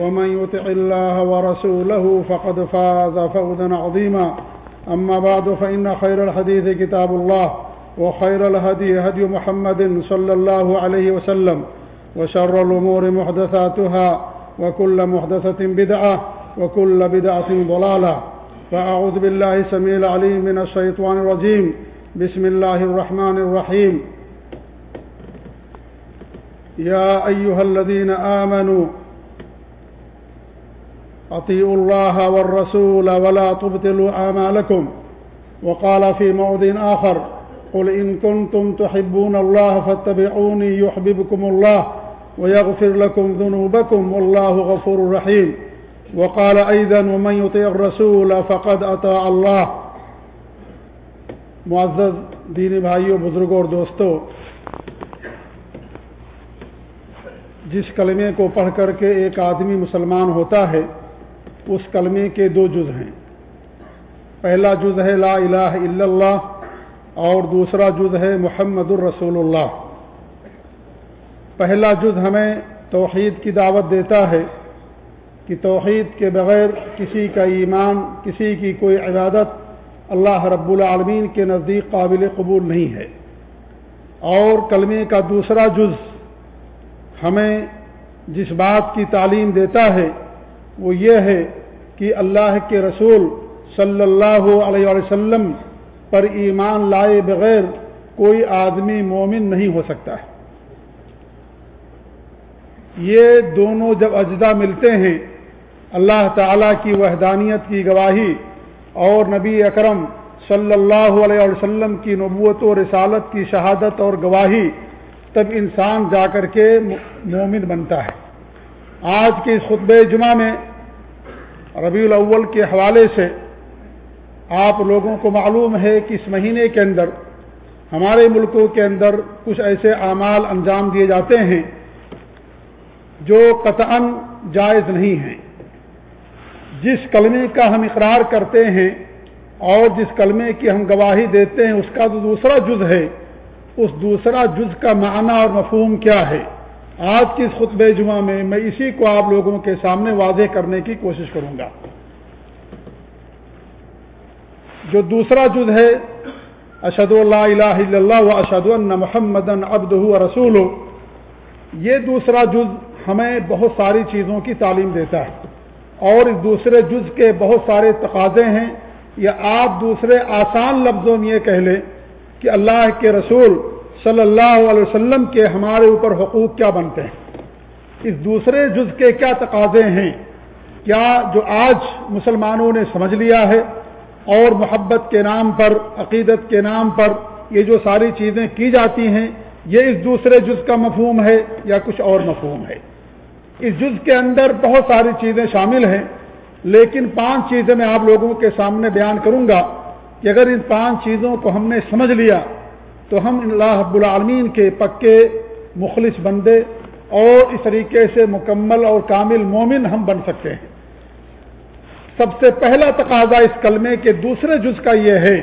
ومن يطع الله ورسوله فقد فاز فوزا عظيما. أما بعد، فإن خير الحديث كتاب الله، وخير الهدي هدي محمد صلى الله عليه وسلم، وشر الأمور محدثاتها، وكل محدثة بدعة، وكل بدعة ضلالة. فأعوذ بالله سميع العليم من الشيطان الرجيم. بسم الله الرحمن الرحيم. يا أيها الذين آمنوا أطيعوا الله والرسول ولا تبطلوا أعمالكم. وقال في موضع آخر، قل إن كنتم تحبون الله فاتبعوني يحببكم الله ويغفر لكم ذنوبكم والله غفور رحيم. وقال أيضا ومن يطيع الرسول فقد أطاع الله. معزز دینی بھائیوں بزرگوں اور دوستوں جس کلمے کو پڑھ کر کے ایک آدمی مسلمان ہوتا ہے اس کلمے کے دو جز ہیں۔ پہلا جز ہے لا الہ الا اللہ اور دوسرا جز ہے محمد الرسول اللہ۔ پہلا جز ہمیں توحید کی دعوت دیتا ہے کہ توحید کے بغیر کسی کا ایمان، کسی کی کوئی عبادت اللہ رب العالمین کے نزدیک قابل قبول نہیں ہے۔ اور کلمے کا دوسرا جز ہمیں جس بات کی تعلیم دیتا ہے وہ یہ ہے کہ اللہ کے رسول صلی اللہ علیہ وسلم پر ایمان لائے بغیر کوئی آدمی مومن نہیں ہو سکتا ہے۔ یہ دونوں جب اجزا ملتے ہیں، اللہ تعالیٰ کی وحدانیت کی گواہی اور نبی اکرم صلی اللہ علیہ وسلم کی نبوت و رسالت کی شہادت اور گواہی، تب انسان جا کر کے مومن بنتا ہے۔ آج کے اس خطب جمعہ میں ربیع الاول کے حوالے سے آپ لوگوں کو معلوم ہے کہ اس مہینے کے اندر ہمارے ملکوں کے اندر کچھ ایسے اعمال انجام دیے جاتے ہیں جو قطعا جائز نہیں ہیں۔ جس کلمے کا ہم اقرار کرتے ہیں اور جس کلمے کی ہم گواہی دیتے ہیں، اس کا جو دوسرا جز ہے، اس دوسرا جز کا معنی اور مفہوم کیا ہے؟ آج کی اس خطب جمعہ میں میں اسی کو آپ لوگوں کے سامنے واضح کرنے کی کوشش کروں گا۔ جو دوسرا جز ہے اشد اللہ الہ الا اللہ و اشد اللہ محمد ابد رسول یہ دوسرا جز ہمیں بہت ساری چیزوں کی تعلیم دیتا ہے۔ اور اس دوسرے جز کے بہت سارے تقاضے ہیں۔ یا آپ دوسرے آسان لفظوں میں یہ کہہ لیں کہ اللہ کے رسول صلی اللہ علیہ وسلم کے ہمارے اوپر حقوق کیا بنتے ہیں؟ اس دوسرے جز کے کیا تقاضے ہیں؟ کیا جو آج مسلمانوں نے سمجھ لیا ہے اور محبت کے نام پر، عقیدت کے نام پر یہ جو ساری چیزیں کی جاتی ہیں، یہ اس دوسرے جز کا مفہوم ہے یا کچھ اور مفہوم ہے؟ اس جز کے اندر بہت ساری چیزیں شامل ہیں، لیکن پانچ چیزیں میں آپ لوگوں کے سامنے بیان کروں گا کہ اگر ان پانچ چیزوں کو ہم نے سمجھ لیا تو ہم اللہ رب العالمین کے پکے مخلص بندے اور اس طریقے سے مکمل اور کامل مومن ہم بن سکتے ہیں۔ سب سے پہلا تقاضا اس کلمے کے دوسرے جز کا یہ ہے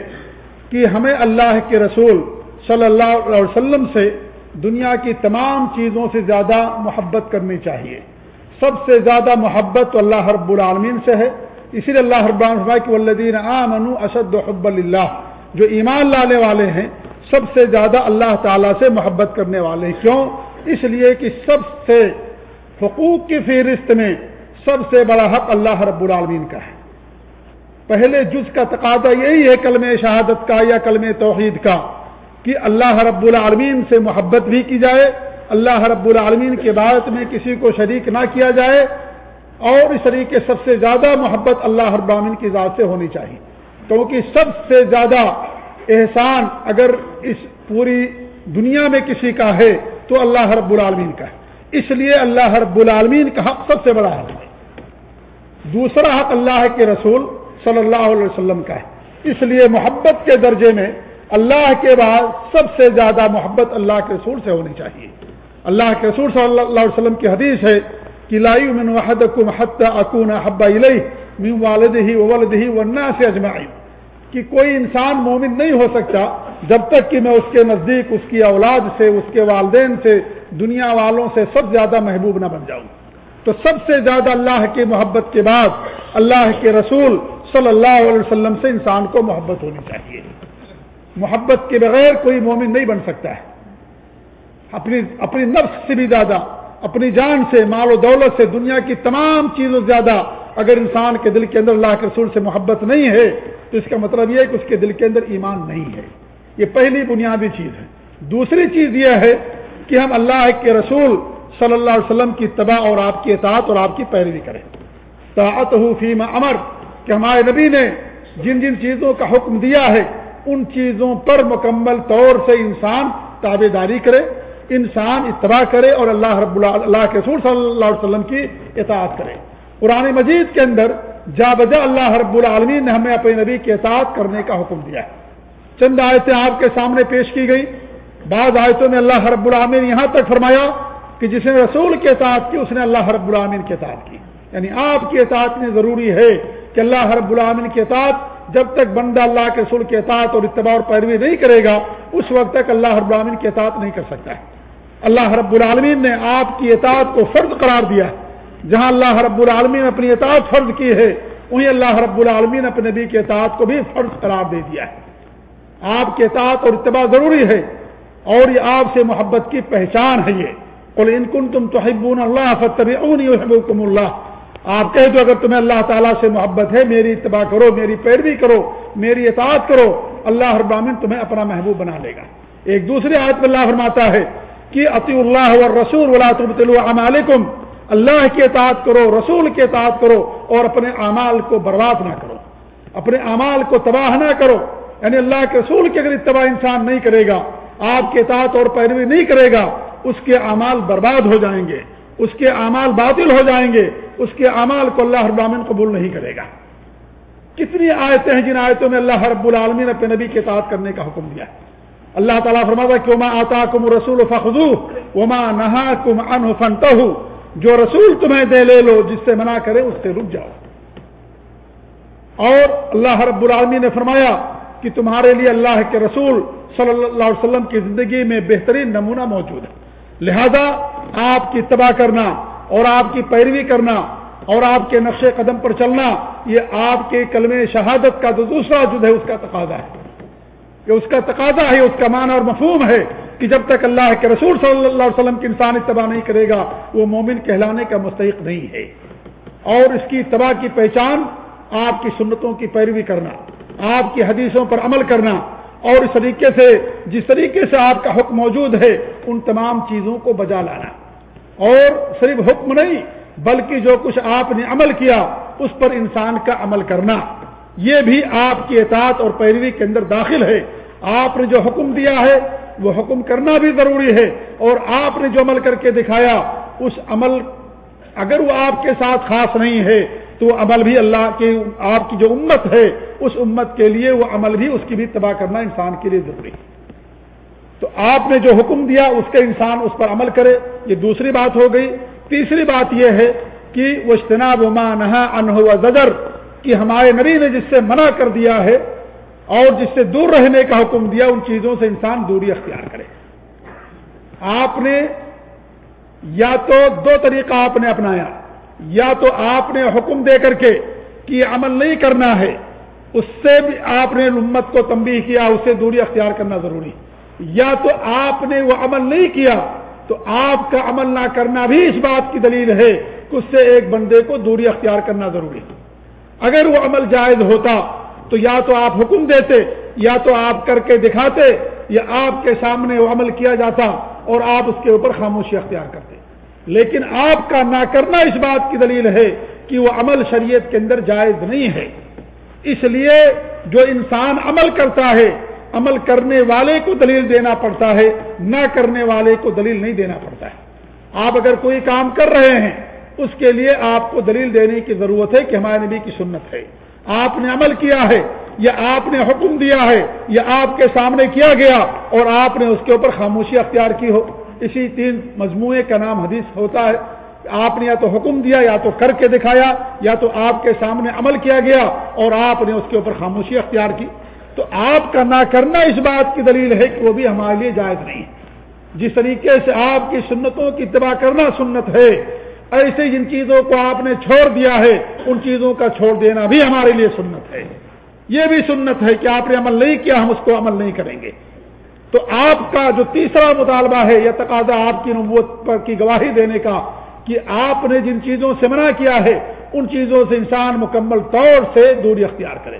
کہ ہمیں اللہ کے رسول صلی اللہ علیہ وسلم سے دنیا کی تمام چیزوں سے زیادہ محبت کرنی چاہیے۔ سب سے زیادہ محبت تو اللہ رب العالمین سے ہے۔ اسی لیے اللہ رب الدین عام اشد حب اللہ جو ایمان لانے والے ہیں سب سے زیادہ اللہ تعالیٰ سے محبت کرنے والے ہیں۔ کیوں؟ اس لیے کہ سب سے حقوق کی فہرست میں سب سے بڑا حق اللہ رب العالمین کا ہے۔ پہلے جز کا تقاضا یہی ہے کلم شہادت کا یا کلم توحید کا کہ اللہ رب العالمین سے محبت بھی کی جائے، اللہ رب العالمین کے بات میں کسی کو شریک نہ کیا جائے، اور اس طریقے سب سے زیادہ محبت اللہ رب العالمین کی ذات سے ہونی چاہیے۔ کیونکہ سب سے زیادہ احسان اگر اس پوری دنیا میں کسی کا ہے تو اللہ رب العالمین کا ہے۔ اس لیے اللہ رب العالمین کا حق سب سے بڑا حق ہے۔ دوسرا حق اللہ کے رسول صلی اللہ علیہ وسلم کا ہے۔ اس لیے محبت کے درجے میں اللہ کے بعد سب سے زیادہ محبت اللہ کے رسول سے ہونی چاہیے۔ اللہ کے رسول صلی اللہ علیہ وسلم کی حدیث ہے کہ لائی من وحد کو اکون حبا من والد ہی ولد ہی ورنہ سے کہ کوئی انسان مومن نہیں ہو سکتا جب تک کہ میں اس کے نزدیک، اس کی اولاد سے، اس کے والدین سے، دنیا والوں سے سب زیادہ محبوب نہ بن جاؤں۔ تو سب سے زیادہ اللہ کی محبت کے بعد اللہ کے رسول صلی اللہ علیہ وسلم سے انسان کو محبت ہونی چاہیے۔ محبت کے بغیر کوئی مومن نہیں بن سکتا ہے۔ اپنی اپنی نفس سے بھی زیادہ، اپنی جان سے، مال و دولت سے، دنیا کی تمام چیزوں سے زیادہ اگر انسان کے دل کے اندر اللہ کے رسول سے محبت نہیں ہے تو اس کا مطلب یہ ہے کہ اس کے دل کے اندر ایمان نہیں ہے۔ یہ پہلی بنیادی چیز ہے۔ دوسری چیز یہ ہے کہ ہم اللہ کے رسول صلی اللہ علیہ وسلم کی تباہ اور آپ کی اطاعت اور آپ کی پیروی کریں۔ طاعت فیم امر، کہ ہمارے نبی نے جن جن چیزوں کا حکم دیا ہے، ان چیزوں پر مکمل طور سے انسان تابے داری کرے، انسان اتباع کرے اور اللہ رب اللہ اللہ کے رسول صلی اللہ علیہ وسلم کی اطاعت کرے۔ قرآن مجید کے اندر جا بجا اللہ رب العالمین نے ہمیں اپنے نبی کی اطاعت کرنے کا حکم دیا ہے۔ چند آیتیں آپ کے سامنے پیش کی گئی بعض آیتوں میں اللہ رب العالمین یہاں تک فرمایا کہ جس نے رسول کے اطاعت کی، اس نے اللہ رب العالمین کے اطاعت کی۔ یعنی آپ کی اطاعت میں ضروری ہے کہ اللہ رب العالمین کے اطاعت جب تک بندہ اللہ کے رسول کے اطاعت اور اتباع اور پیروی نہیں کرے گا، اس وقت تک اللہ رب العالمین کی اطاعت نہیں کر سکتا ہے۔ اللہ رب العالمین نے آپ کی اطاعت کو فرض قرار دیا ہے۔ جہاں اللہ رب العالمین اپنی اطاعت فرض کی ہے، وہیں اللہ رب العالمین اپنے نبی کے اطاعت کو بھی فرض قرار دے دیا ہے۔ آپ کے اطاعت اور اتباع ضروری ہے، اور یہ آپ سے محبت کی پہچان ہے یہ۔ قل ان کن تم تو اللہ فتبی اللہ۔ آپ کہہ دو، اگر تمہیں اللہ تعالیٰ سے محبت ہے، میری اتباع کرو، میری پیروی کرو، میری اطاعت کرو، اللہ ابامن تمہیں اپنا محبوب بنا لے گا۔ ایک دوسرے آیت میں اللہ فرماتا ہے کہ عطی اللہ اور رسول اللہ علیکم اللہ کی اطاعت کرو، رسول کی اطاعت کرو اور اپنے اعمال کو برباد نہ کرو۔ اپنے اعمال کو تباہ نہ کرو۔ یعنی اللہ کے رسول کی اگر اتباع انسان نہیں کرے گا، آپ کے اطاعت اور پیروی نہیں کرے گا، اس کے اعمال برباد ہو جائیں گے۔ اس کے اعمال باطل ہو جائیں گے۔ اس کے اعمال کو اللہ ابامن قبول نہیں کرے گا۔ کتنی آیتیں ہیں جن آیتوں میں اللہ رب العالمین اپنے نبی کے اطاعت کرنے کا حکم دیا ہے۔ اللہ تعالیٰ فرماتا کہ وما آتا کم رسول فخو وما نہا کم ان جو رسول تمہیں دے لے لو، جس سے منع کرے، اس سے رک جاؤ۔ اور اللہ رب العالمین نے فرمایا کہ تمہارے لیے اللہ کے رسول صلی اللہ علیہ وسلم کی زندگی میں بہترین نمونہ موجود ہے۔ لہذا آپ کی تباہ کرنا اور آپ کی پیروی کرنا اور آپ کے نقش قدم پر چلنا، یہ آپ کے کلم شہادت کا جو دوسرا جد ہے، اس کا تقاضا ہے۔ کہ اس کا تقاضا ہے، اس کا معنی اور مفہوم ہے کہ جب تک اللہ کے رسول صلی اللہ علیہ وسلم کی انسان اتباع نہیں کرے گا، وہ مومن کہلانے کا مستحق نہیں ہے۔ اور اس کی تباہ کی پہچان آپ کی سنتوں کی پیروی کرنا، آپ کی حدیثوں پر عمل کرنا اور اس طریقے سے، جس طریقے سے آپ کا حکم موجود ہے، ان تمام چیزوں کو بجا لانا۔ اور صرف حکم نہیں، بلکہ جو کچھ آپ نے عمل کیا، اس پر انسان کا عمل کرنا۔ یہ بھی آپ کی اطاعت اور پیروی کے اندر داخل ہے۔ آپ نے جو حکم دیا ہے، وہ حکم کرنا بھی ضروری ہے۔ اور آپ نے جو عمل کر کے دکھایا، اس عمل اگر وہ آپ کے ساتھ خاص نہیں ہے، تو وہ عمل بھی اللہ کی، آپ کی جو امت ہے، اس امت کے لیے وہ عمل بھی اس کی بھی تباہ کرنا انسان کے لیے ضروری ہے۔ تو آپ نے جو حکم دیا، اس کا انسان اس پر عمل کرے، یہ دوسری بات ہو گئی۔ تیسری بات یہ ہے کہ وہ اجتناب نہا انہ زجر کہ ہمارے نبی نے جس سے منع کر دیا ہے اور جس سے دور رہنے کا حکم دیا، ان چیزوں سے انسان دوری اختیار کرے۔ آپ نے یا تو دو طریقہ آپ نے اپنایا۔ یا تو آپ نے حکم دے کر کے کہ عمل نہیں کرنا ہے، اس سے بھی آپ نے امت کو تنبیہ کیا اس سے دوری اختیار کرنا ضروری۔ یا تو آپ نے وہ عمل نہیں کیا، تو آپ کا عمل نہ کرنا بھی اس بات کی دلیل ہے کہ اس سے ایک بندے کو دوری اختیار کرنا ضروری۔ ہے اگر وہ عمل جائز ہوتا تو یا تو آپ حکم دیتے، یا تو آپ کر کے دکھاتے، یا آپ کے سامنے وہ عمل کیا جاتا اور آپ اس کے اوپر خاموشی اختیار کرتے۔ لیکن آپ کا نہ کرنا اس بات کی دلیل ہے کہ وہ عمل شریعت کے اندر جائز نہیں ہے۔ اس لیے جو انسان عمل کرتا ہے، عمل کرنے والے کو دلیل دینا پڑتا ہے، نہ کرنے والے کو دلیل نہیں دینا پڑتا ہے۔ آپ اگر کوئی کام کر رہے ہیں اس کے لیے آپ کو دلیل دینے کی ضرورت ہے کہ ہمارے نبی کی سنت ہے۔ آپ نے عمل کیا ہے، یا آپ نے حکم دیا ہے، یا آپ کے سامنے کیا گیا اور آپ نے اس کے اوپر خاموشی اختیار کی ہو۔ اسی تین مجموعے کا نام حدیث ہوتا ہے۔ آپ نے یا تو حکم دیا، یا تو کر کے دکھایا، یا تو آپ کے سامنے عمل کیا گیا اور آپ نے اس کے اوپر خاموشی اختیار کی۔ تو آپ کا نہ کرنا اس بات کی دلیل ہے کہ وہ بھی ہمارے لیے جائز نہیں جس طریقے سے آپ کی سنتوں کی اتباع کرنا سنت ہے ایسے جن چیزوں کو آپ نے چھوڑ دیا ہے، ان چیزوں کا چھوڑ دینا بھی ہمارے لیے سنت ہے۔ یہ بھی سنت ہے کہ آپ نے عمل نہیں کیا، ہم اس کو عمل نہیں کریں گے۔ تو آپ کا جو تیسرا مطالبہ ہے، یا تقاضا آپ کی نبوت پر کی گواہی دینے کا، کہ آپ نے جن چیزوں سے منع کیا ہے، ان چیزوں سے انسان مکمل طور سے دوری اختیار کرے۔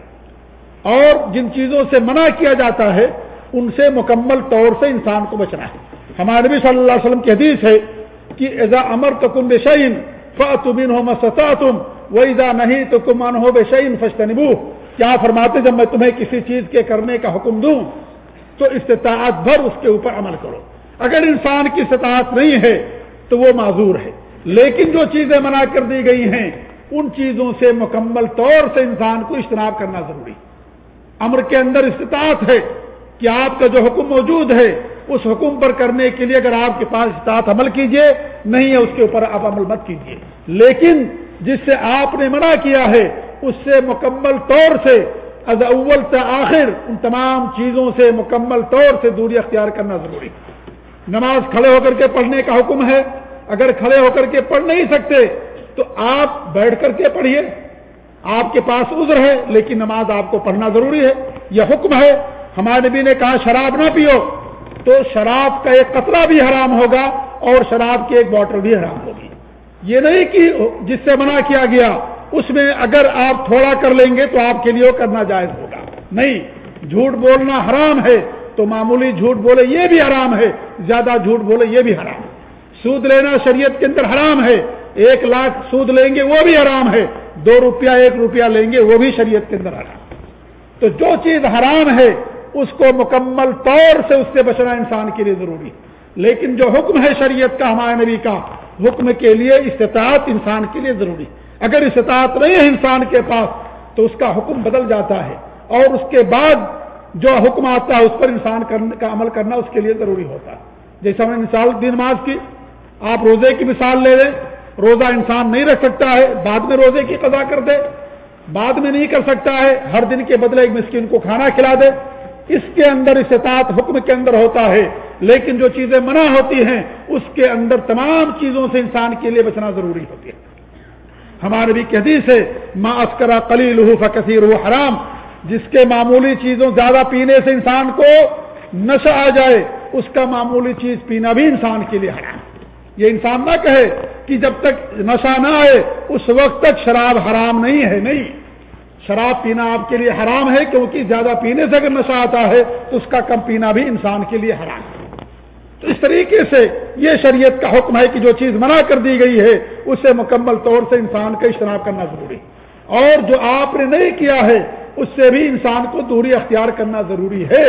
اور جن چیزوں سے منع کیا جاتا ہے، ان سے مکمل طور سے انسان کو بچنا ہے۔ ہمارے نبی صلی اللہ علیہ وسلم کی حدیث ہے کہ ایزا امر تو کم بشعین فن ہو مستا تم وہ ایزا نہیں تو کمان ہو بے شعین فشتنبو کیا فرماتے جب میں تمہیں کسی چیز کے کرنے کا حکم دوں، تو استطاعت بھر اس کے اوپر عمل کرو۔ اگر انسان کی استطاعت نہیں ہے، تو وہ معذور ہے۔ لیکن جو چیزیں منع کر دی گئی ہیں، ان چیزوں سے مکمل طور سے انسان کو اجتناب کرنا ضروری۔ امر کے اندر استطاعت ہے کہ آپ کا جو حکم موجود ہے اس حکم پر کرنے کے لیے اگر آپ کے پاس استطاعت عمل کیجیے، نہیں ہے اس کے اوپر آپ عمل مت کیجیے۔ لیکن جس سے آپ نے منع کیا ہے، اس سے مکمل طور سے، از اول سے آخر، ان تمام چیزوں سے مکمل طور سے دوری اختیار کرنا ضروری ہے۔ نماز کھڑے ہو کر کے پڑھنے کا حکم ہے۔ اگر کھڑے ہو کر کے پڑھ نہیں سکتے، تو آپ بیٹھ کر کے پڑھیے۔ آپ کے پاس عذر ہے، لیکن نماز آپ کو پڑھنا ضروری ہے۔ یہ حکم ہے۔ ہمارے نبی نے کہا، شراب نہ پیو۔ تو شراب کا ایک قطرہ بھی حرام ہوگا اور شراب کی ایک بوٹل بھی حرام ہوگی۔ یہ نہیں کہ جس سے منع کیا گیا، اس میں اگر آپ تھوڑا کر لیں گے تو آپ کے لیے کرنا جائز ہوگا۔ نہیں، جھوٹ بولنا حرام ہے تو معمولی جھوٹ بولے یہ بھی حرام ہے، زیادہ جھوٹ بولے یہ بھی حرام ہے۔ سود لینا شریعت کے اندر حرام ہے، ایک لاکھ سود لیں گے وہ بھی حرام ہے، دو روپیہ، ایک روپیہ لیں گے وہ بھی شریعت کے اندر حرام تو جو چیز حرام ہے اس کو مکمل طور سے اس سے بچنا انسان کے لیے ضروری لیکن جو حکم ہے شریعت کا، ہمارے نبی کا، حکم کے لیے استطاعت انسان کے لیے ضروری اگر استطاعت نہیں ہے انسان کے پاس، تو اس کا حکم بدل جاتا ہے۔ اور اس کے بعد جو حکم آتا ہے، اس پر انسان کا عمل کرنا اس کے لیے ضروری ہوتا ہے۔ جیسے ہم نے مثال دی نماز کی، آپ روزے کی مثال لے لیں۔ روزہ انسان نہیں رکھ سکتا ہے، بعد میں روزے کی قضا کر دے۔ بعد میں نہیں کر سکتا ہے، ہر دن کے بدلے ایک مسکین کو کھانا کھلا دے۔ اس کے اندر استطاعت حکم کے اندر ہوتا ہے، لیکن جو چیزیں منع ہوتی ہیں، اس کے اندر تمام چیزوں سے انسان کے لیے بچنا ضروری ہوتی ہے۔ ہمارے بھی حدیث ہے، ما اسکرا کلیل فکثیر حرام۔ جس کے معمولی چیزوں زیادہ پینے سے انسان کو نشہ آ جائے، اس کا معمولی چیز پینا بھی انسان کے لیے حرام۔ یہ انسان نہ کہے کہ جب تک نشہ نہ آئے، اس وقت تک شراب حرام نہیں ہے، نہیں۔ شراب پینا آپ کے لیے حرام ہے کیونکہ زیادہ پینے سے اگر نشہ آتا ہے تو اس کا کم پینا بھی انسان کے لیے حرام ہے۔ تو اس طریقے سے یہ شریعت کا حکم ہے کہ جو چیز منع کر دی گئی ہے، اسے مکمل طور سے انسان کا اجتناب کرنا ضروری اور جو آپ نے نہیں کیا ہے، اس سے بھی انسان کو دوری اختیار کرنا ضروری ہے۔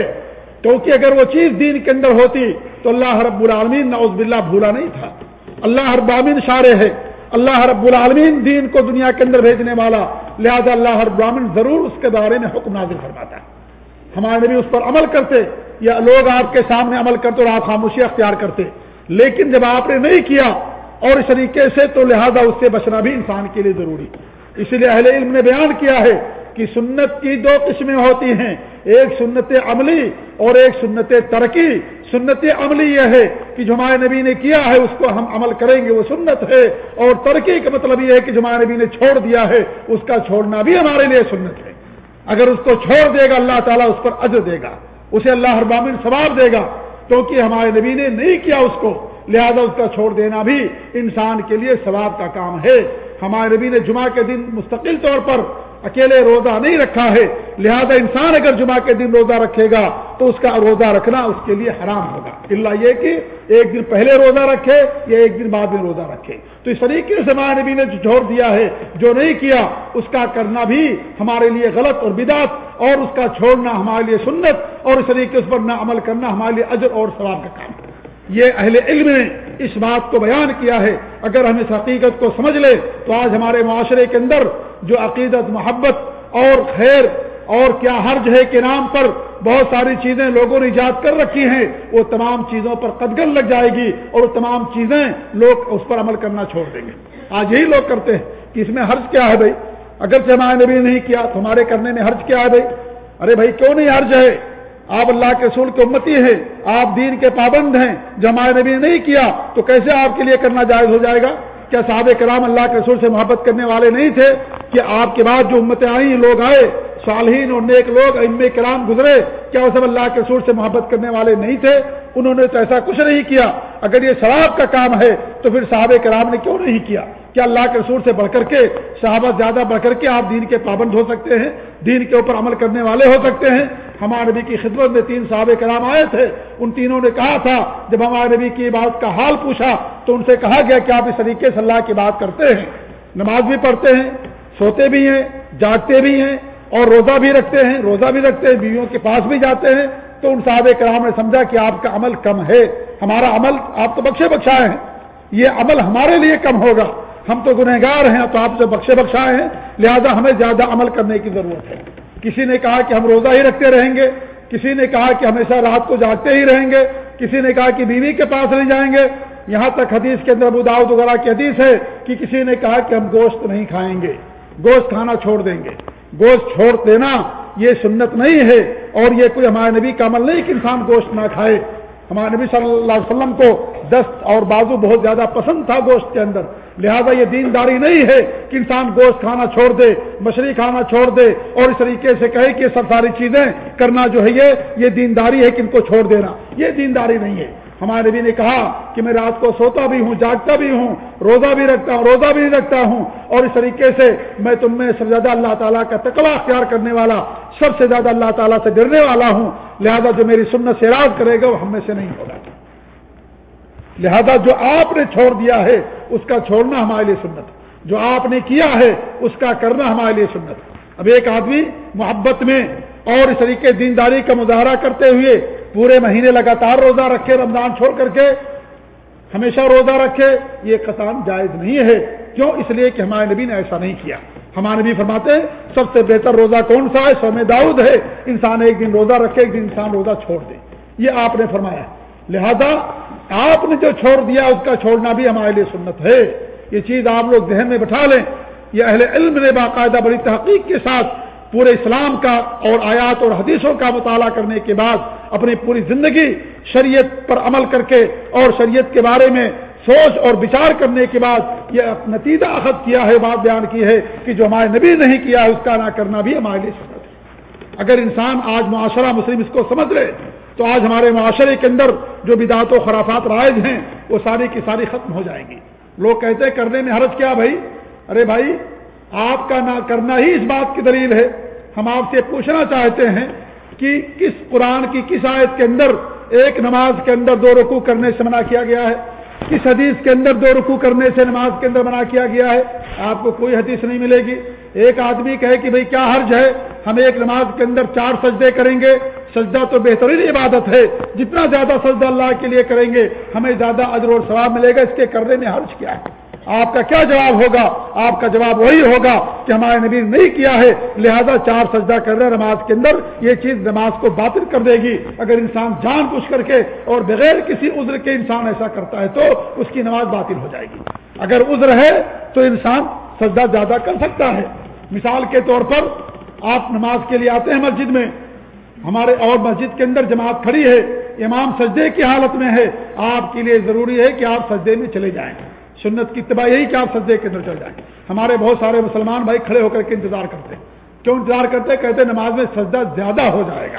کیونکہ اگر وہ چیز دین کے اندر ہوتی تو اللہ رب العالمین نعوذ باللہ بھولا نہیں تھا۔ اللہ رب العالمین شارے ہے اللہ رب العالمین دین کو دنیا کے اندر بھیجنے والا، لہذا اللہ رب العالمین ضرور اس کے بارے میں حکم نازل فرماتا ہے۔ ہمارے نبی اس پر عمل کرتے، یا لوگ آپ کے سامنے عمل کرتے اور آپ خاموشی اختیار کرتے۔ لیکن جب آپ نے نہیں کیا اور اس طریقے سے، تو لہذا اس سے بچنا بھی انسان کے لیے ضروری۔ اسی لیے اہل علم نے بیان کیا ہے کہ سنت کی دو قسمیں ہوتی ہیں۔ ایک سنت عملی اور ایک سنت ترقی سنت عملی یہ ہے کہ جو ہمارے نبی نے کیا ہے، اس کو ہم عمل کریں گے، وہ سنت ہے۔ اور ترقی کا مطلب یہ ہے کہ جو ہمارے نبی نے چھوڑ دیا ہے، اس کا چھوڑنا بھی ہمارے لیے سنت ہے۔ اگر اس کو چھوڑ دے گا، اللہ تعالیٰ اس پر عجر دے گا، اسے اللہ ہر بامن ثواب دے گا۔ کیونکہ ہمارے نبی نے نہیں کیا اس کو، لہذا اس کا چھوڑ دینا بھی انسان کے لیے ثواب کا کام ہے۔ ہمارے نبی نے جمعہ کے دن مستقل طور پر اکیلے روزہ نہیں رکھا ہے، لہذا انسان اگر جمعہ کے دن روزہ رکھے گا، تو اس کا روزہ رکھنا اس کے لیے حرام ہوگا۔ اللہ یہ کہ ایک دن پہلے روزہ رکھے یا ایک دن بعد میں روزہ رکھے۔ تو اس طریقے سے ہمارے نبی نے جو چھوڑ دیا ہے، جو نہیں کیا، اس کا کرنا بھی ہمارے لیے غلط اور بدعت، اور اس کا چھوڑنا ہمارے لیے سنت، اور اس طریقے اس پر نہ عمل کرنا ہمارے لیے اجر اور ثواب کا کام۔ ہے یہ اہل علم نے اس بات کو بیان کیا ہے۔ اگر ہم اس حقیقت کو سمجھ لیں تو آج ہمارے معاشرے کے اندر جو عقیدت، محبت اور خیر اور کیا حرج ہے کے نام پر بہت ساری چیزیں لوگوں نے ایجاد کر رکھی ہیں، وہ تمام چیزوں پر قدگن لگ جائے گی اور وہ تمام چیزیں لوگ اس پر عمل کرنا چھوڑ دیں گے۔ آج یہی لوگ کرتے ہیں کہ اس میں حرج کیا ہے بھائی؟ اگر ہمارے نبی نہیں کیا تو ہمارے کرنے میں حرج کیا ہے بھائی؟ ارے بھائی، کیوں نہیں حرج ہے؟ آپ اللہ کے رسول کی امتی ہیں، آپ دین کے پابند ہیں جو نبی نے نہیں کیا، تو کیسے آپ کے لیے کرنا جائز ہو جائے گا؟ کیا صحاب کرام اللہ کے رسول سے محبت کرنے والے نہیں تھے کہ آپ کے بعد جو امتیں آئی لوگ آئے، صالحین اور نیک لوگ ام کرام گزرے، کیا وہ سب اللہ کے رسول سے محبت کرنے والے نہیں تھے؟ انہوں نے تو ایسا کچھ نہیں کیا۔ اگر یہ شراب کا کام ہے، تو پھر صحابہ کرام نے کیوں نہیں کیا؟ کیا اللہ کے رسول سے بڑھ کر کے صحابہ زیادہ بڑھ کر کے آپ دین کے پابند ہو سکتے ہیں؟ دین کے اوپر عمل کرنے والے ہو سکتے ہیں؟ ہمارے نبی کی خدمت میں تین صحابہ کرام آئے تھے، ان تینوں نے کہا تھا، جب ہمارے نبی کی بات کا حال پوچھا تو ان سے کہا گیا کہ آپ اس طریقے سے اللہ کی بات کرتے ہیں، نماز بھی پڑھتے ہیں، سوتے بھی ہیں، جاگتے بھی ہیں اور روزہ بھی رکھتے ہیں، روزہ بھی رکھتے ہیں، بیویوں کے پاس بھی جاتے ہیں۔ تو ان صحابہ کرام نے سمجھا کہ آپ کا عمل کم ہے، ہمارا عمل آپ تو بخشے بخشائے ہیں، یہ عمل ہمارے لیے کم ہوگا۔ ہم تو گنہگار ہیں، تو آپ سے بخشے بخشائے ہیں، لہذا ہمیں زیادہ عمل کرنے کی ضرورت ہے۔ کسی نے کہا کہ ہم روزہ ہی رکھتے رہیں گے، کسی نے کہا کہ ہمیشہ رات کو جاگتے ہی رہیں گے، کسی نے کہا کہ بیوی کے پاس نہیں جائیں گے۔ یہاں تک حدیث کے اندر ابو داؤد وغیرہ کی حدیث ہے کہ کسی نے کہا کہ ہم گوشت نہیں کھائیں گے، گوشت کھانا چھوڑ دیں گے۔ گوشت چھوڑ دینا یہ سنت نہیں ہے اور یہ کوئی ہمارے نبی کا عمل نہیں کہ انسان گوشت نہ کھائے۔ ہمارے نبی صلی اللہ علیہ وسلم کو دست اور بازو بہت زیادہ پسند تھا گوشت کے اندر۔ لہذا یہ دینداری نہیں ہے کہ انسان گوشت کھانا چھوڑ دے، مچھلی کھانا چھوڑ دے اور اس طریقے سے کہے کہ سب ساری چیزیں کرنا جو ہے یہ دینداری ہے کہ ان کو چھوڑ دینا۔ یہ دینداری نہیں ہے۔ ہمارے نبی نے کہا کہ میں رات کو سوتا بھی ہوں، جاگتا بھی ہوں، روزہ بھی رکھتا ہوں، روزہ بھی رکھتا ہوں اور اس طریقے سے میں تم میں سب سے زیادہ اللہ تعالیٰ کا تقلا اختیار کرنے والا، سب سے زیادہ اللہ تعالیٰ سے ڈرنے والا ہوں۔ لہذا جو میری سنت سے راز کرے گا وہ ہم میں سے نہیں ہوگا۔ لہذا جو آپ نے چھوڑ دیا ہے، اس کا چھوڑنا ہمارے لیے سنت جو آپ نے کیا ہے، اس کا کرنا ہمارے لیے سنت اب ایک آدمی محبت میں اور اس طریقے دینداری کا مظاہرہ کرتے ہوئے پورے مہینے لگاتار روزہ رکھے، رمضان چھوڑ کر کے ہمیشہ روزہ رکھے، یہ قسم جائز نہیں ہے۔ کیوں؟ اس لیے کہ ہمارے نبی نے ایسا نہیں کیا۔ ہمارے نبی فرماتے ہیں، سب سے بہتر روزہ کون سا ہے؟ سوم داؤد ہے۔ انسان ایک دن روزہ رکھے، ایک دن انسان روزہ چھوڑ دے۔ یہ آپ نے فرمایا۔ لہذا آپ نے جو چھوڑ دیا اس کا چھوڑنا بھی ہمارے لیے سنت ہے۔ یہ چیز آپ لوگ ذہن میں بٹھا لیں۔ یہ اہل علم نے باقاعدہ بڑی تحقیق کے ساتھ پورے اسلام کا اور آیات اور حدیثوں کا مطالعہ کرنے کے بعد اپنی پوری زندگی شریعت پر عمل کر کے اور شریعت کے بارے میں سوچ اور بچار کرنے کے بعد یہ نتیجہ اخذ کیا ہے، بات بیان کی ہے کہ جو ہمارے نبی نہیں کیا ہے اس کا نہ کرنا بھی ہمارے لیے سمجھ ہے۔ اگر انسان آج معاشرہ مسلم اس کو سمجھ لے تو آج ہمارے معاشرے کے اندر جو بدعت و خرافات رائج ہیں، وہ ساری کی ساری ختم ہو جائیں گی۔ لوگ کہتے ہیں کرنے میں حرج کیا بھائی؟ ارے بھائی، آپ کا نہ کرنا ہی اس بات کی دلیل ہے۔ ہم آپ سے پوچھنا چاہتے ہیں کہ کس قرآن کی کس آیت کے اندر ایک نماز کے اندر دو رکو کرنے سے منع کیا گیا ہے؟ کس حدیث کے اندر دو رکو کرنے سے نماز کے اندر منع کیا گیا ہے؟ آپ کو کوئی حدیث نہیں ملے گی۔ ایک آدمی کہے کہ بھئی کیا حرج ہے؟ ہم ایک نماز کے اندر چار سجدے کریں گے، سجدہ تو بہترین عبادت ہے۔ جتنا زیادہ سجدہ اللہ کے لیے کریں گے، ہمیں زیادہ اجر اور ثواب ملے گا۔ اس کے کرنے میں حرج کیا ہے؟ آپ کا کیا جواب ہوگا؟ آپ کا جواب وہی ہوگا کہ ہمارے نبی نہیں کیا ہے۔ لہذا چار سجدہ کر نماز کے اندر، یہ چیز نماز کو باطل کر دے گی۔ اگر انسان جان پوچھ کر کے اور بغیر کسی عذر کے انسان ایسا کرتا ہے تو اس کی نماز باطل ہو جائے گی۔ اگر عذر ہے تو انسان سجدہ زیادہ کر سکتا ہے۔ مثال کے طور پر آپ نماز کے لیے آتے ہیں مسجد میں۔ ہمارے اور مسجد کے اندر جماعت کھڑی ہے، امام سجدے کی حالت میں ہے۔ آپ کے لیے ضروری ہے کہ آپ سجدے میں چلے جائیں۔ سنت کی اتباع یہی کہ آپ سجدے کے اندر چل جائیں۔ ہمارے بہت سارے مسلمان بھائی کھڑے ہو کر کے انتظار کرتے ہیں۔ کیوں انتظار کرتے کہتے نماز میں سجدہ زیادہ ہو جائے گا۔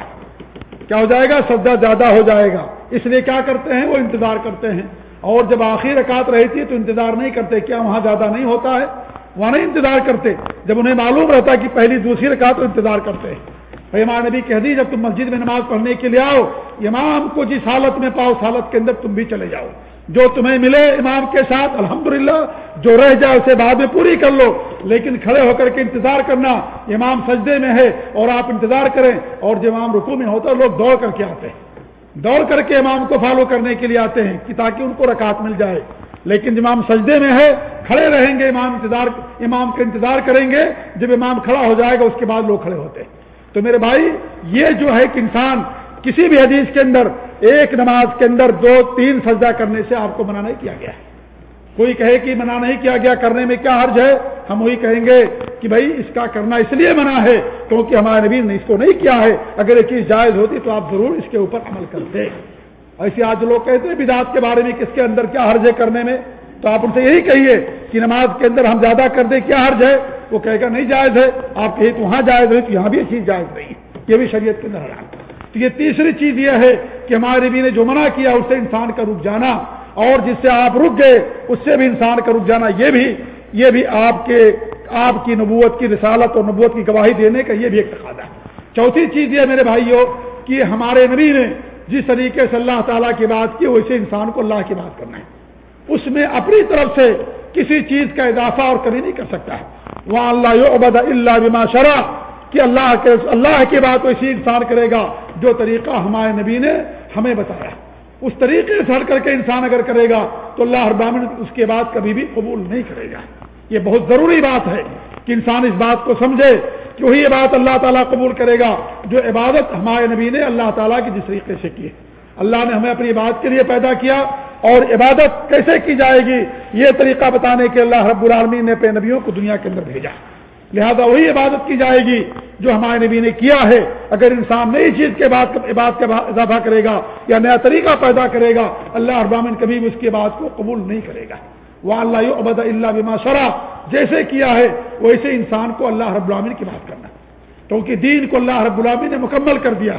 کیا ہو جائے گا؟ سجدہ زیادہ ہو جائے گا۔ اس لیے کیا کرتے ہیں؟ وہ انتظار کرتے ہیں۔ اور جب آخری رکعت رہی تھی تو انتظار نہیں کرتے، کیا وہاں زیادہ نہیں ہوتا ہے؟ وہاں نہیں انتظار کرتے۔ جب انہیں معلوم رہتا کہ پہلی دوسری رکعت تو انتظار کرتے ہیں۔ امام نبی کہہ دی، جب تم مسجد میں نماز پڑھنے کے لیے آؤ، امام کو جس حالت میں پاؤ اس حالت کے اندر تم بھی چلے جاؤ۔ جو تمہیں ملے امام کے ساتھ، الحمدللہ، جو رہ جائے اسے بعد میں پوری کر لو۔ لیکن کھڑے ہو کر کے انتظار کرنا، امام سجدے میں ہے اور آپ انتظار کریں۔ اور جب امام رکو میں ہوتا لوگ دوڑ کر کے آتے ہیں۔ دوڑ کر کے امام کو فالو کرنے کے لیے آتے ہیں کہ تاکہ ان کو رکعت مل جائے۔ لیکن جب امام سجدے میں ہے، کھڑے رہیں گے، امام انتظار، امام کا انتظار کریں گے، جب امام کھڑا ہو جائے گا، اس کے بعد لوگ کھڑے ہوتے ہیں۔ تو میرے بھائی، یہ جو ہے کہ انسان کسی بھی حدیث کے اندر ایک نماز کے اندر دو، تین سجدہ کرنے سے آپ کو منع نہیں کیا گیا۔ ہے کوئی کہے کہ منع نہیں کیا گیا، کرنے میں کیا حرج ہے؟ ہم وہی کہیں گے کہ بھائی، اس کا کرنا اس لیے منع ہے کیونکہ ہمارے نبی نے اس کو نہیں کیا ہے۔ اگر یہ چیز جائز ہوتی تو آپ ضرور اس کے اوپر عمل کرتے۔ ایسے آج لوگ کہتے ہیں بدعت کے بارے میں کس کے اندر کیا حرج ہے کرنے میں؟ تو آپ ان سے یہی کہیے کہ نماز کے اندر ہم زیادہ کر دیں، کیا حرج ہے؟ وہ کہے گا نہیں جائز ہے، آپ کہیں تو وہاں جائز ہے، تو یہاں بھی یہ چیز جائز نہیں یہ بھی شریعت کے اندر حرام تو یہ تیسری چیز یہ ہے کہ ہمارے نبی نے جو منع کیا، اس سے انسان کا رک جانا، اور جس سے آپ رک گئے، اس سے بھی انسان کا رک جانا، یہ بھی یہ بھی آپ کے، آپ کی نبوت کی رسالت اور نبوت کی گواہی دینے کا یہ بھی ایک تقاضا ہے۔ چوتھی چیز یہ میرے بھائیوں، کہ ہمارے نبی نے جس طریقے سے اللہ تعالیٰ کی بات کی، ویسے انسان کو اللہ کی بات کرنا ہے۔ اس میں اپنی طرف سے کسی چیز کا اضافہ اور کمی نہیں کر سکتا ہے۔ وہ اللہ عبد اللہ بما شرح کہ اللہ کے، اللہ کی بات ویسی انسان کرے گا جو طریقہ ہمارے نبی نے ہمیں بتایا۔ اس طریقے سے ہٹ کر کے انسان اگر کرے گا تو اللہ ابامن اس کے بعد کبھی بھی قبول نہیں کرے گا۔ یہ بہت ضروری بات ہے کہ انسان اس بات کو سمجھے۔ کہ وہی یہ بات اللہ تعالیٰ قبول کرے گا، جو عبادت ہمارے نبی نے اللہ تعالیٰ کی جس طریقے سے کی ہے۔ اللہ نے ہمیں اپنی بات کے لیے پیدا کیا اور عبادت کیسے کی جائے گی، یہ طریقہ بتانے کے اللہ رب العالمین نے پہ نبیوں کو دنیا کے اندر بھیجا۔ لہذا وہی عبادت کی جائے گی جو ہمارے نبی نے کیا ہے۔ اگر انسان نئی چیز کے بعد عبادت کا اضافہ کرے گا یا نیا طریقہ پیدا کرے گا، اللہ ابامن کبھی بھی اس کی بات کو قبول نہیں کرے گا۔ وہ اللہ عبد اللہ بما شرح جیسے کیا ہے، ویسے انسان کو اللہ رب العامن کی بات کرنا کیونکہ دین کو اللہ رب العامن نے مکمل کر دیا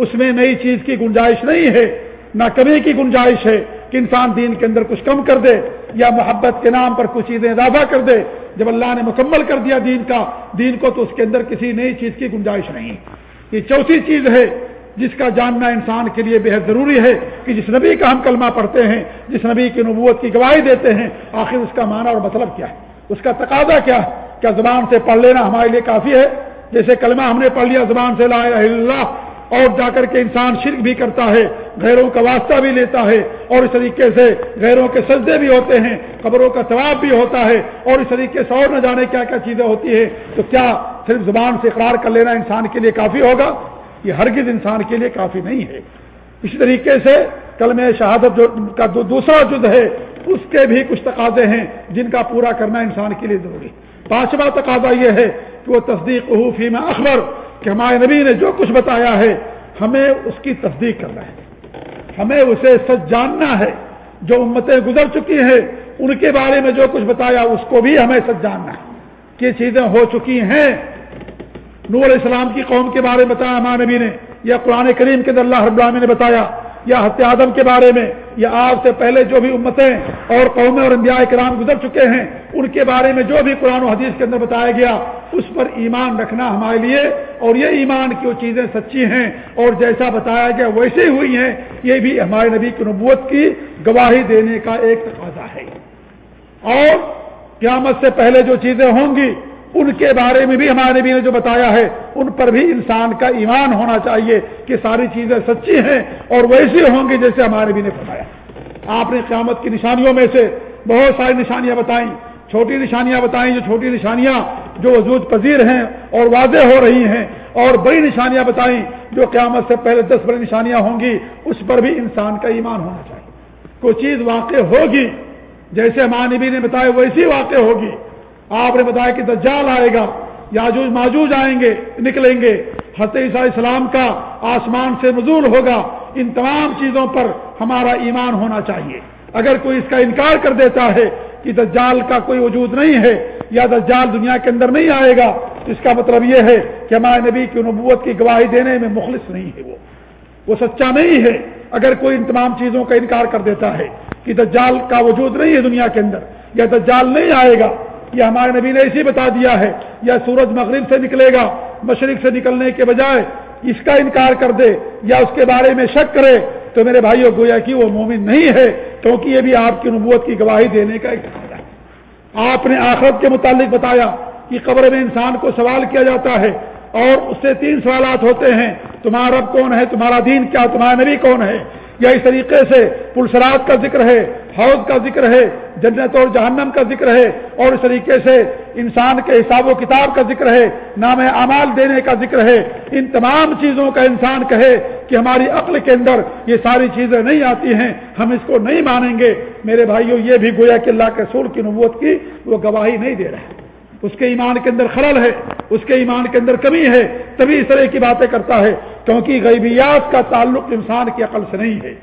اس میں نئی چیز کی گنجائش نہیں ہے، نہ کمی کی گنجائش ہے کہ انسان دین کے اندر کچھ کم کر دے یا محبت کے نام پر کچھ چیزیں اضافہ کر دے۔ جب اللہ نے مکمل کر دیا دین کا، دین کو تو اس کے اندر کسی نئی چیز کی گنجائش نہیں۔ یہ چوتھی چیز ہے جس کا جاننا انسان کے لیے بہت ضروری ہے کہ جس نبی کا ہم کلمہ پڑھتے ہیں، جس نبی کی نبوت کی گواہی دیتے ہیں، آخر اس کا معنی اور مطلب کیا ہے؟ اس کا تقاضا کیا ہے؟ کیا زبان سے پڑھ لینا ہمارے لیے کافی ہے؟ جیسے کلمہ ہم نے پڑھ لیا، زبان سے لا اللہ، اور جا کر کے انسان شرک بھی کرتا ہے، غیروں کا واسطہ بھی لیتا ہے، اور اس طریقے سے غیروں کے سجدے بھی ہوتے ہیں، قبروں کا ثواب بھی ہوتا ہے، اور اس طریقے سے اور نہ جانے کیا کیا چیزیں ہوتی ہیں۔ تو کیا صرف زبان سے اقرار کر لینا انسان کے لیے کافی ہوگا؟ یہ ہرگز انسان کے لیے کافی نہیں ہے۔ اسی طریقے سے کل میں شہادت جو کا دوسرا جد ہے، اس کے بھی کچھ تقاضے ہیں جن کا پورا کرنا انسان کے لیے ضروری پانچواں تقاضا یہ ہے کہ وہ تصدیق حوفی میں اخبر، کہ ہمارے نبی نے جو کچھ بتایا ہے، ہمیں اس کی تصدیق کرنا ہے۔ ہمیں اسے سچ جاننا ہے۔ جو امتیں گزر چکی ہیں، ان کے بارے میں جو کچھ بتایا، اس کو بھی ہمیں سچ جاننا ہے۔ کہ چیزیں ہو چکی ہیں نور علیہ السلام کی قوم کے بارے میں بتایا ہمارے نبی نے، یا قرآن کریم کے اندر اللہ رب العالمین نے بتایا، یا حت آدم کے بارے میں، یا آپ سے پہلے جو بھی امتیں اور قومیں اور انبیاء کرام گزر چکے ہیں، ان کے بارے میں جو بھی قرآن و حدیث کے اندر بتایا گیا، اس پر ایمان رکھنا ہمارے لیے اور یہ ایمان کی وہ چیزیں سچی ہیں اور جیسا بتایا گیا ویسے ہی ہوئی ہیں، یہ بھی ہمارے نبی کی نبوت کی گواہی دینے کا ایک تقاضا ہے۔ اور قیامت سے پہلے جو چیزیں ہوں گی ان کے بارے میں بھی ہمارے نبی نے جو بتایا ہے، ان پر بھی انسان کا ایمان ہونا چاہیے کہ ساری چیزیں سچی ہیں اور ویسی ہوں گی جیسے ہمارے نبی نے بتایا آپ نے قیامت کی نشانیوں میں سے بہت ساری نشانیاں بتائیں۔ چھوٹی نشانیاں بتائیں جو چھوٹی نشانیاں جو وجود پذیر ہیں اور واضح ہو رہی ہیں اور بڑی نشانیاں بتائیں جو قیامت سے پہلے دس بڑی نشانیاں ہوں گی، اس پر بھی انسان کا ایمان ہونا چاہیے۔ کوئی چیز واقع ہوگی جیسے ہمارے نبی نے بتایا، ویسی واقع ہوگی۔ آپ نے بتایا کہ دجال آئے گا، یاجوج، ماجوج آئیں گے، نکلیں گے۔ حضرت عیسیٰ اسلام کا آسمان سے نزول ہوگا۔ ان تمام چیزوں پر ہمارا ایمان ہونا چاہیے۔ اگر کوئی اس کا انکار کر دیتا ہے کہ دجال کا کوئی وجود نہیں ہے یا دجال دنیا کے اندر نہیں آئے گا، تو اس کا مطلب یہ ہے کہ ہمارے نبی کی نبوت کی گواہی دینے میں مخلص نہیں ہے وہ۔ وہ سچا نہیں ہے۔ اگر کوئی ان تمام چیزوں کا انکار کر دیتا ہے کہ دجال کا وجود نہیں ہے دنیا کے اندر یا دجال نہیں آئے گا یہ ہمارے نبی نے اسی بتا دیا ہے، یا سورج مغرب سے نکلے گا، مشرق سے نکلنے کے بجائے اس کا انکار کر دے، یا اس کے بارے میں شک کرے، تو میرے بھائیوں گویا کہ وہ مومن نہیں ہے، کیونکہ یہ بھی آپ کی نبوت کی گواہی دینے کا ایک ہے۔ آپ نے آخرت کے متعلق بتایا کہ قبر میں انسان کو سوال کیا جاتا ہے اور اس سے تین سوالات ہوتے ہیں، تمہارا رب کون ہے؟ تمہارا دین کیا؟ تمہارا نبی کون ہے؟ یا اس طریقے سے پلسرات کا ذکر ہے، حوض کا ذکر ہے، جنت اور جہنم کا ذکر ہے، اور اس طریقے سے انسان کے حساب و کتاب کا ذکر ہے، نام اعمال دینے کا ذکر ہے۔ ان تمام چیزوں کا انسان کہے کہ ہماری عقل کے اندر یہ ساری چیزیں نہیں آتی ہیں، ہم اس کو نہیں مانیں گے۔ میرے بھائیوں یہ بھی گویا کہ اللہ کے سور کی نبوت کی وہ گواہی نہیں دے رہے۔ اس کے ایمان کے اندر خلل ہے، اس کے ایمان کے اندر کمی ہے، تبھی اس طرح کی باتیں کرتا ہے، کیونکہ غیبیات کا تعلق انسان کی عقل سے نہیں ہے۔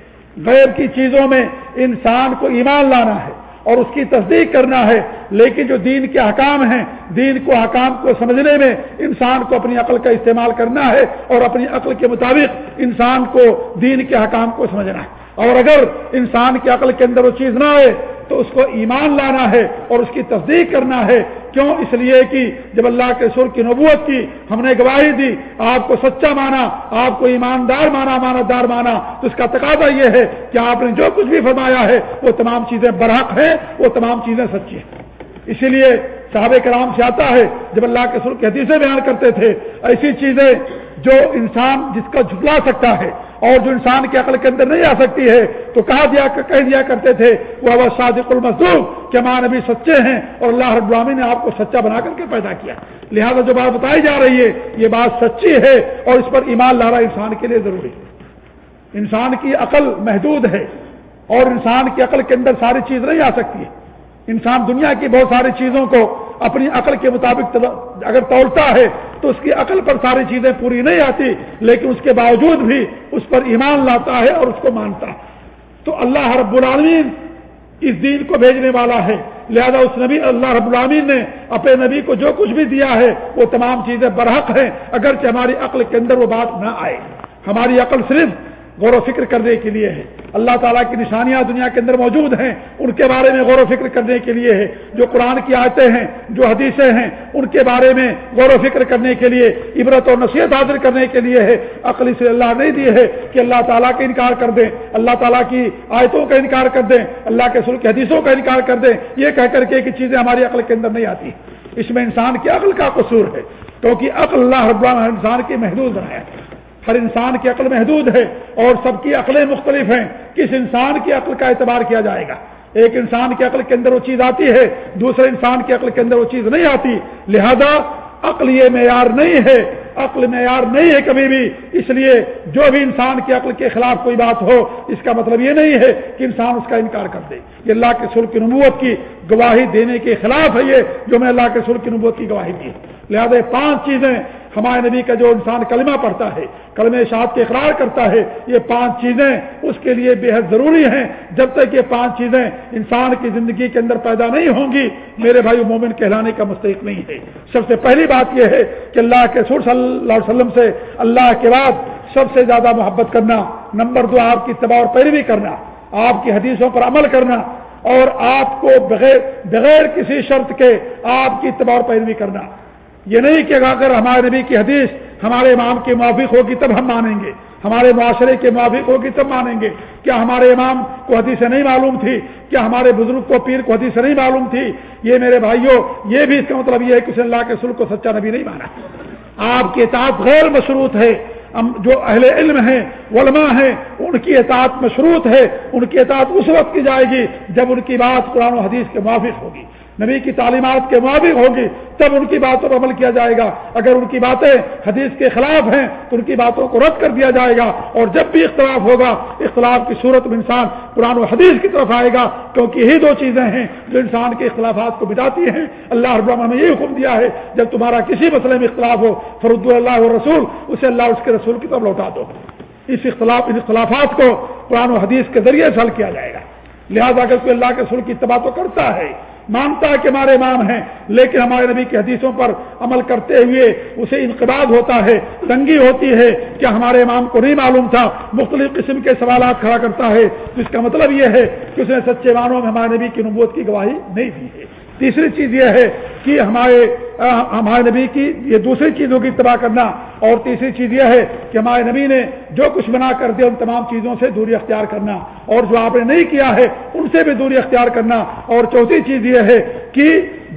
غیر کی چیزوں میں انسان کو ایمان لانا ہے اور اس کی تصدیق کرنا ہے، لیکن جو دین کے حکام ہیں، دین کو حکام کو سمجھنے میں انسان کو اپنی عقل کا استعمال کرنا ہے اور اپنی عقل کے مطابق انسان کو دین کے حکام کو سمجھنا ہے۔ اور اگر انسان کی عقل کے اندر وہ چیز نہ آئے تو اس کو ایمان لانا ہے اور اس کی تصدیق کرنا ہے۔ کیوں؟ اس لیے کہ جب اللہ کے سر کی نبوت کی ہم نے گواہی دی، آپ کو سچا مانا، آپ کو ایماندار مانا مانا دار مانا، تو اس کا تقاضا یہ ہے کہ آپ نے جو کچھ بھی فرمایا ہے، وہ تمام چیزیں برحق ہیں، وہ تمام چیزیں سچی ہیں۔ اسی لیے صحابہ کرام سے آتا ہے، جب اللہ کے سر کی حدیثیں بیان کرتے تھے، ایسی چیزیں جو انسان جس کا جھٹلا سکتا ہے اور جو انسان کی عقل کے اندر نہیں آ سکتی ہے، تو کہا دیا کہہ دیا کرتے تھے، وہ صادق المزدور کہ ماں نبی سچے ہیں اور اللہ رب العامی نے آپ کو سچا بنا کر کے پیدا کیا۔ لہذا جو بات بتائی جا رہی ہے، یہ بات سچی ہے اور اس پر ایمان لانا انسان کے لیے ضروری ہے۔ انسان کی عقل محدود ہے اور انسان کی عقل کے اندر ساری چیز نہیں آ سکتی ہے۔ انسان دنیا کی بہت ساری چیزوں کو اپنی عقل کے مطابق اگر توڑتا ہے تو اس کی عقل پر ساری چیزیں پوری نہیں آتی، لیکن اس کے باوجود بھی اس پر ایمان لاتا ہے اور اس کو مانتا ہے۔ تو اللہ رب العالمین اس دین کو بھیجنے والا ہے۔ لہذا اس نبی اللہ رب العالمین نے اپنے نبی کو جو کچھ بھی دیا ہے، وہ تمام چیزیں برحق ہیں، اگرچہ ہماری عقل کے اندر وہ بات نہ آئے۔ ہماری عقل صرف غور و فکر کرنے کے لیے ہے۔ اللہ تعالیٰ کی نشانیاں دنیا کے اندر موجود ہیں، ان کے بارے میں غور و فکر کرنے کے لیے ہے۔ جو قرآن کی آیتیں ہیں، جو حدیثیں ہیں، ان کے بارے میں غور و فکر کرنے کے لیے، عبرت اور نصیحت حاضر کرنے کے لیے ہے۔ عقلی سے اللہ نہیں دی ہے کہ اللہ تعالیٰ کا انکار کر دیں۔ اللہ تعالیٰ کی آیتوں کا انکار کر دیں۔ اللہ کے سل کی حدیثوں کا انکار کر دیں۔ یہ کہہ کر کے کہ چیزیں ہماری عقل کے اندر نہیں آتی۔ اس میں انسان کی عقل کا قصور ہے، کیونکہ عقل اللہ رب انسان کی محدود بنایا ہر انسان کی عقل محدود ہے اور سب کی عقلیں مختلف ہیں، کس انسان کی عقل کا اعتبار کیا جائے گا؟ ایک انسان کی عقل کے اندر وہ چیز آتی ہے، دوسرے انسان کی عقل کے اندر وہ چیز نہیں آتی۔ لہذا عقل یہ معیار نہیں ہے، عقل معیار نہیں ہے کبھی بھی۔ اس لیے جو بھی انسان کی عقل کے خلاف کوئی بات ہو، اس کا مطلب یہ نہیں ہے کہ انسان اس کا انکار کر دے۔ یہ اللہ کے سر کی نبوت کی گواہی دینے کے خلاف ہے یہ، جو میں اللہ کے سر کی نبوت کی گواہی دی لہٰذا پانچ چیزیں ہمارے نبی کا جو انسان کلمہ پڑھتا ہے، کلمہ شاد کے اقرار کرتا ہے، یہ پانچ چیزیں اس کے لیے بے حد ضروری ہیں۔ جب تک یہ پانچ چیزیں انسان کی زندگی کے اندر پیدا نہیں ہوں گی، میرے بھائی مومن کہلانے کا مستحق نہیں ہے۔ سب سے پہلی بات یہ ہے کہ اللہ کے سور صلی اللہ علیہ وسلم سے اللہ کے بعد سب سے زیادہ محبت کرنا، نمبر دو، آپ کی تباہ اور پیروی کرنا، آپ کی حدیثوں پر عمل کرنا، اور آپ کو بغیر بغیر کسی شرط کے آپ کی تباہ اور پیروی کرنا۔ یہ نہیں کہ اگر ہمارے نبی کی حدیث ہمارے امام کے موافق ہوگی تب ہم مانیں گے، ہمارے معاشرے کے موافق ہوگی تب مانیں گے۔ کیا ہمارے امام کو حدیث نہیں معلوم تھی؟ کیا ہمارے بزرگ کو پیر کو حدیث نہیں معلوم تھی؟ یہ میرے بھائیوں، یہ بھی اس کا مطلب یہ ہے کہ اللہ کے سل کو سچا نبی نہیں مانا۔ آپ کی اطاعت غیر مشروط ہے جو اہل علم ہیں، علماء ہیں، ان کی اطاعت مشروط ہے، ان کی اطاعت اس وقت کی جائے گی جب ان کی بات قرآن و حدیث کے موافق ہوگی۔ نبی کی تعلیمات کے مطابق ہوگی، تب ان کی باتوں پر عمل کیا جائے گا۔ اگر ان کی باتیں حدیث کے خلاف ہیں، تو ان کی باتوں کو رد کر دیا جائے گا۔ اور جب بھی اختلاف ہوگا، اختلاف کی صورت میں انسان قرآن و حدیث کی طرف آئے گا، کیونکہ یہی دو چیزیں ہیں جو انسان کے اختلافات کو بتاتی ہیں۔ اللہ رب نے یہ حکم دیا ہے، جب تمہارا کسی مسئلے میں اختلاف ہو، فرد اللہ رسول، اسے اللہ اس کے رسول کی طرف لوٹا دو۔ اس اختلاف، ان اختلافات کو قرآن و حدیث کے ذریعے سے حل کیا جائے گا۔ لہٰذا اگر کوئی اللہ کے سر کی اتباع تو کرتا ہے مانتا ہے کہ ہمارے امام ہیں، لیکن ہمارے نبی کی حدیثوں پر عمل کرتے ہوئے اسے انقباد ہوتا ہے، تنگی ہوتی ہے کہ ہمارے امام کو نہیں معلوم تھا۔ مختلف قسم کے سوالات کھڑا کرتا ہے تو اس کا مطلب یہ ہے کہ اس نے سچے معنوں میں ہمارے نبی کی نبوت کی گواہی نہیں دی ہے۔ تیسری چیز یہ ہے کہ ہمارے ہمارے نبی کی، یہ دوسری چیزوں کی اتباع کرنا، اور تیسری چیز یہ ہے کہ ہمارے نبی نے جو کچھ بنا کر دیا ان تمام چیزوں سے دوری اختیار کرنا، اور جو آپ نے نہیں کیا ہے ان سے بھی دوری اختیار کرنا، اور چوتھی چیز یہ ہے کہ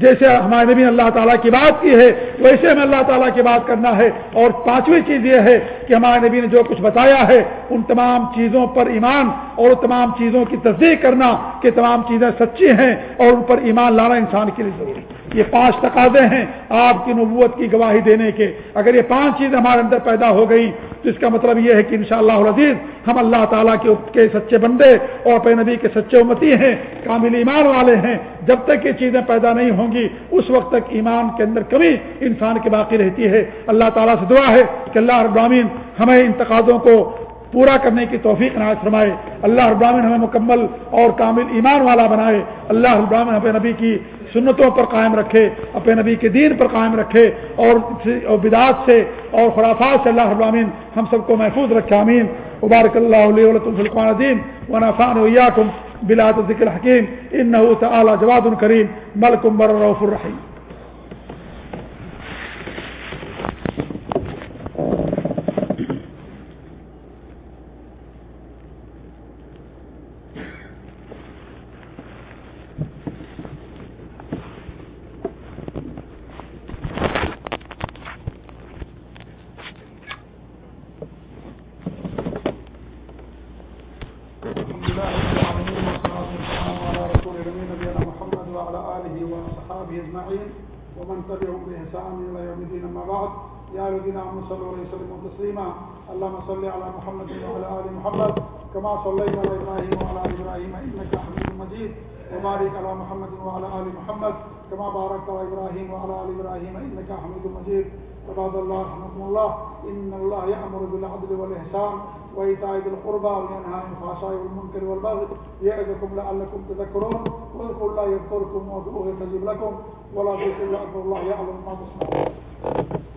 جیسے ہمارے نبی نے اللہ تعالیٰ کی بات کی ہے، ویسے ہمیں اللہ تعالیٰ کی بات کرنا ہے۔ اور پانچویں چیز یہ ہے کہ ہمارے نبی نے جو کچھ بتایا ہے، ان تمام چیزوں پر ایمان اور تمام چیزوں کی تصدیق کرنا کہ تمام چیزیں سچی ہیں اور ان پر ایمان لانا انسان کے لیے ضروری ہے۔ یہ پانچ تقاضے ہیں آپ کی نبوت کی گواہی دینے کے۔ اگر یہ پانچ چیزیں ہمارے اندر پیدا ہو گئی تو اس کا مطلب یہ ہے کہ انشاءاللہ شاء اللہ ہم اللہ تعالیٰ کے سچے بندے اور پہ نبی کے سچے امتی ہیں، کامل ایمان والے ہیں۔ جب تک یہ چیزیں پیدا نہیں ہوں گی، اس وقت تک ایمان کے اندر کمی انسان کے باقی رہتی ہے۔ اللہ تعالیٰ سے دعا ہے کہ اللہ ابراہین ہمیں ان تقاضوں کو پورا کرنے کی توفیق ناز فرمائے۔ اللہ ابراہین ہمیں مکمل اور کامل ایمان والا بنائے۔ اللہ ابراہین ہمیں نبی کی سنتوں پر قائم رکھے، اپنے نبی کے دین پر قائم رکھے اور بدعات سے اور خرافات سے اللہ ابراہین ہم سب کو محفوظ رکھے امین ابارک اللہ علیہ دین ونافان ویاکم بلاد ذکر حکیم ان تعالی جواد الکریم ملکم بر الرحیم۔ صل على محمد وعلى آل محمد، كما صليت على إبراهيم وعلى آل إبراهيم، إنك حميد مجيد. وبارك على محمد وعلى آل محمد، كما باركت على إبراهيم وعلى آل إبراهيم، إنك حميد مجيد. عباد الله رحمكم الله، إن الله يأمر بالعدل والإحسان وإيتاء ذي القربى وينهى عن الفحشاء والمنكر والبغي يعظكم لعلكم تذكرون. واذكروا الله يذكركم وادعوه يستجب لكم. ولا تشركوا الله يعلم ما تصنعون.